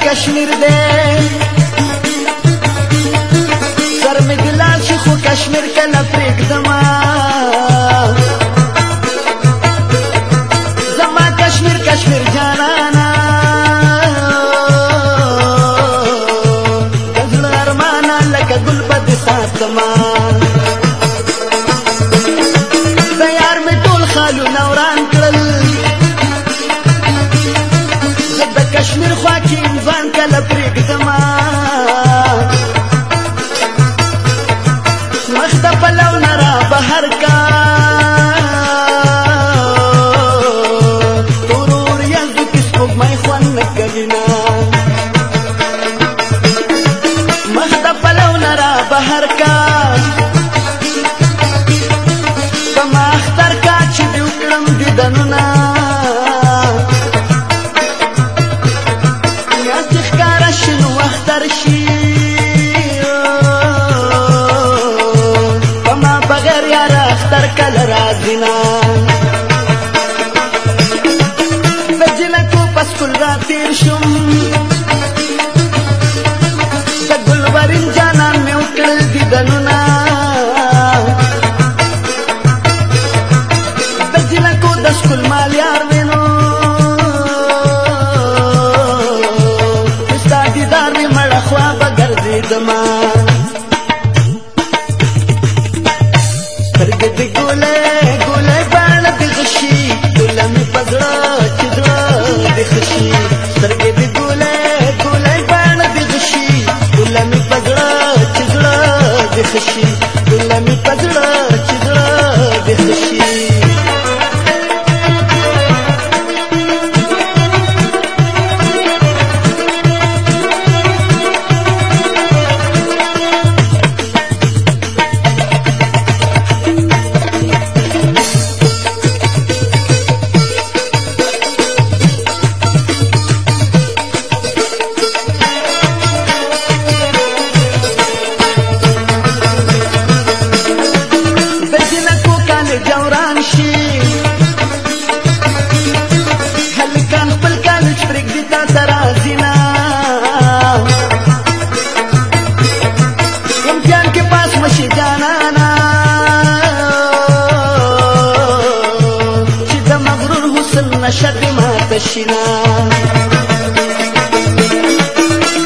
كشمير دے سر می دلال شي خو کشمیر کله پریک زما کشمیر کشمیر جانانا کزل ارمانا لکه ګل بد ساتما تیار می خالو نوران کشمیر ಗೆಲ ಪ್ರೀತಿಗ ಮಾ ಮಾಡಿನಾ نشه دې ماته شینا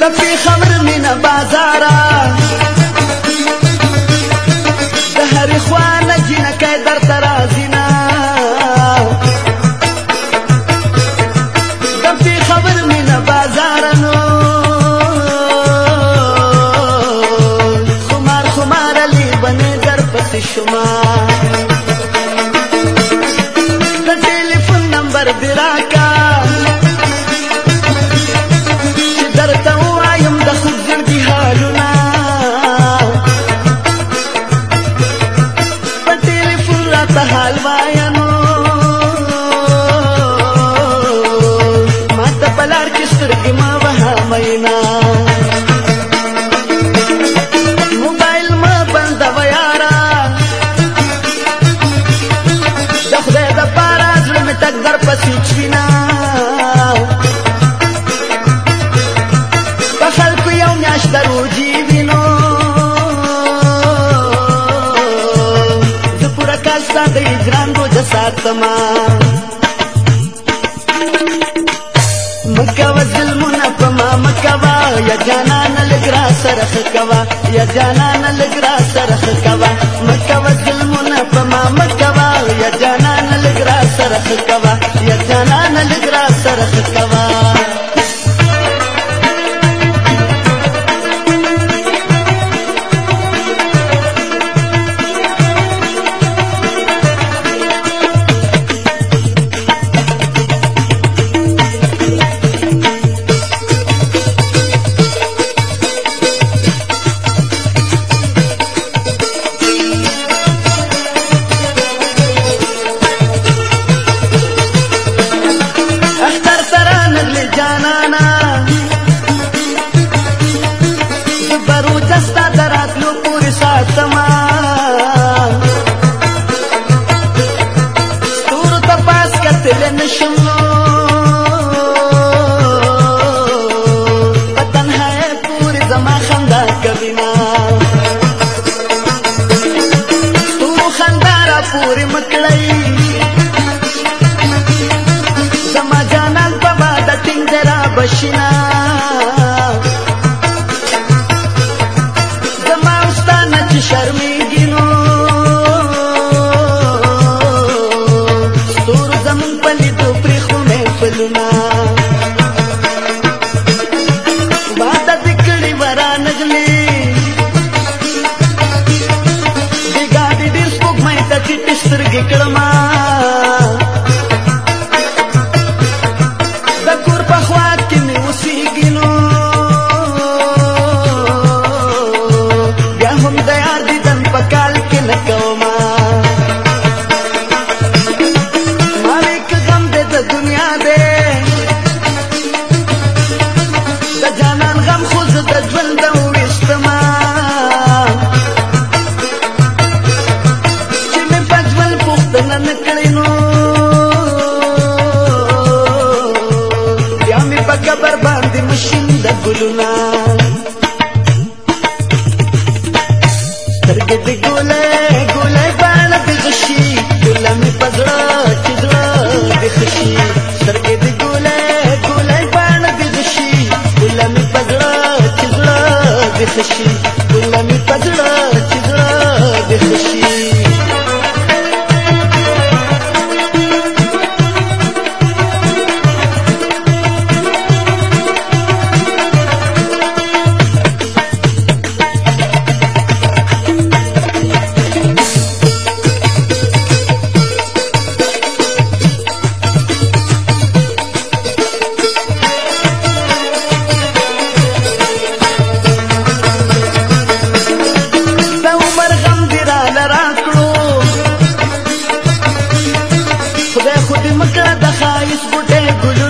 د پی خمر مینه بازارا د هر خوانه جنه کې در ترازینا د پی خبر مینه بازارا نو خمار خمار علی بنه در پس شما कर दिला का سما مکوا ظلمنا پما مکوا یا جانان لگرا سرخ کوا یا جانان لگرا سرخ کوا مکوا ظلمنا پما مکوا یا جانان لگرا سرخ کوا یا جانان لگرا سرخ کوا ته پاس کتل نشم پتن ہے پوری زما خندا کوي ما تو خندا را پوری مکړی زما جانان په باد ټینګ را بشنا د یار دیدن په کال کې نه کوما ما وک غم دې د دنیا دې د جانان غم خو زه د ژوند وېستما چې مې په ژوند پوښتنه نه کړې نو بیا مې په قبر باندې مشین د ګلونه que te زمکا د خایس ګټه ګلو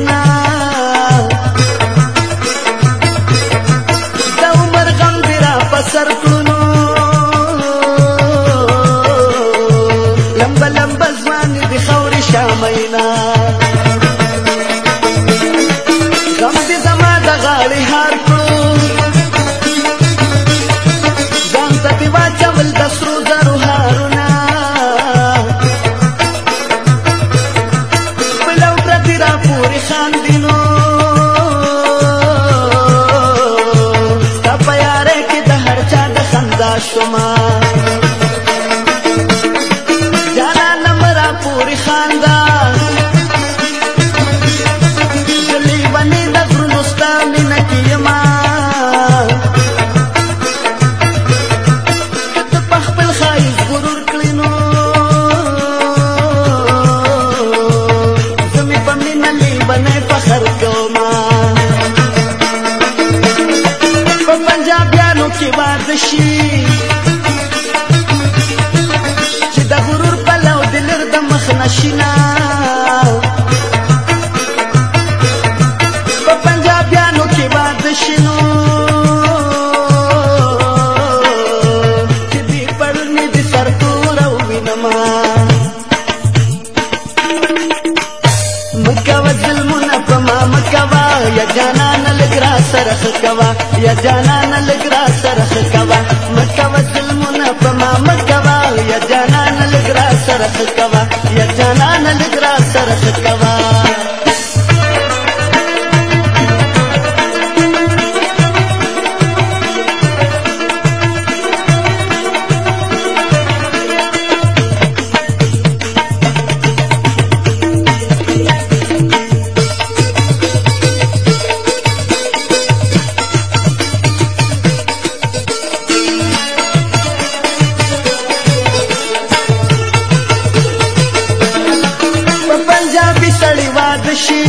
پنجابي سړی واده شي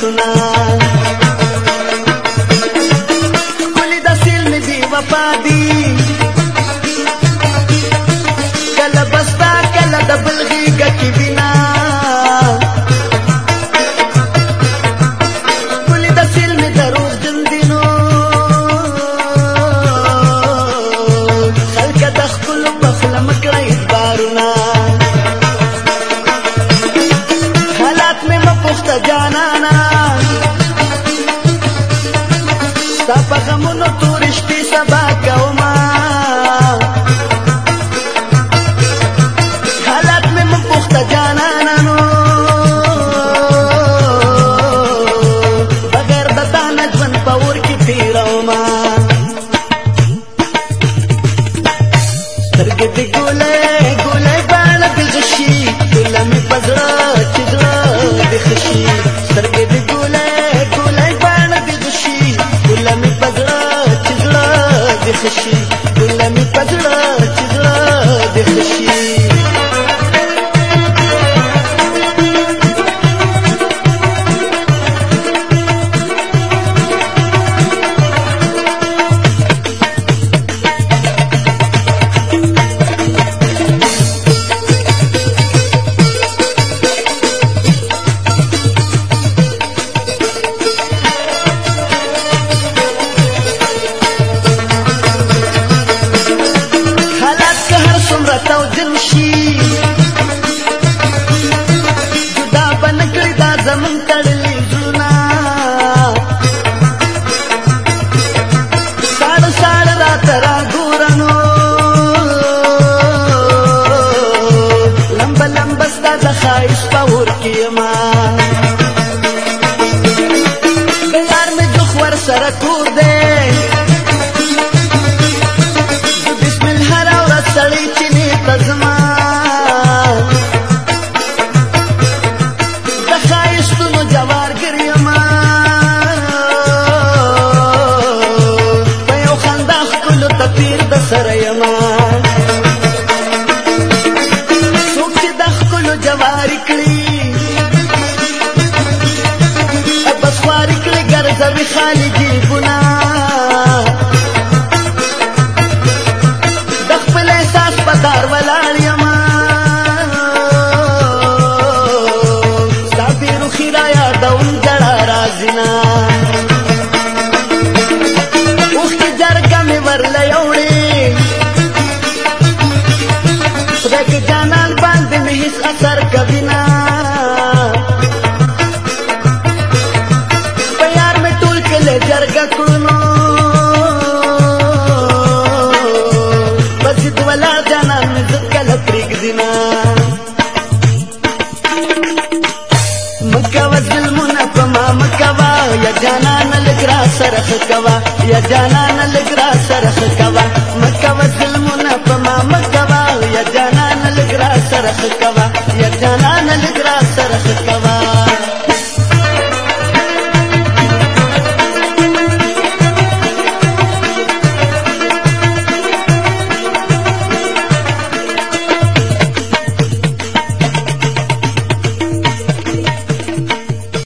सुनान कुली दसिल निधि वपादी कल बस्ता कल दबलगी गकी बिना to سپور کیما 海里。جانان لګرا سرخ کوا یا جانان لګرا سرخ کوا مکه وسلمونه په ما مکوا یا جانان لګرا سرخ کوا یا جانان لګرا سرخ کوا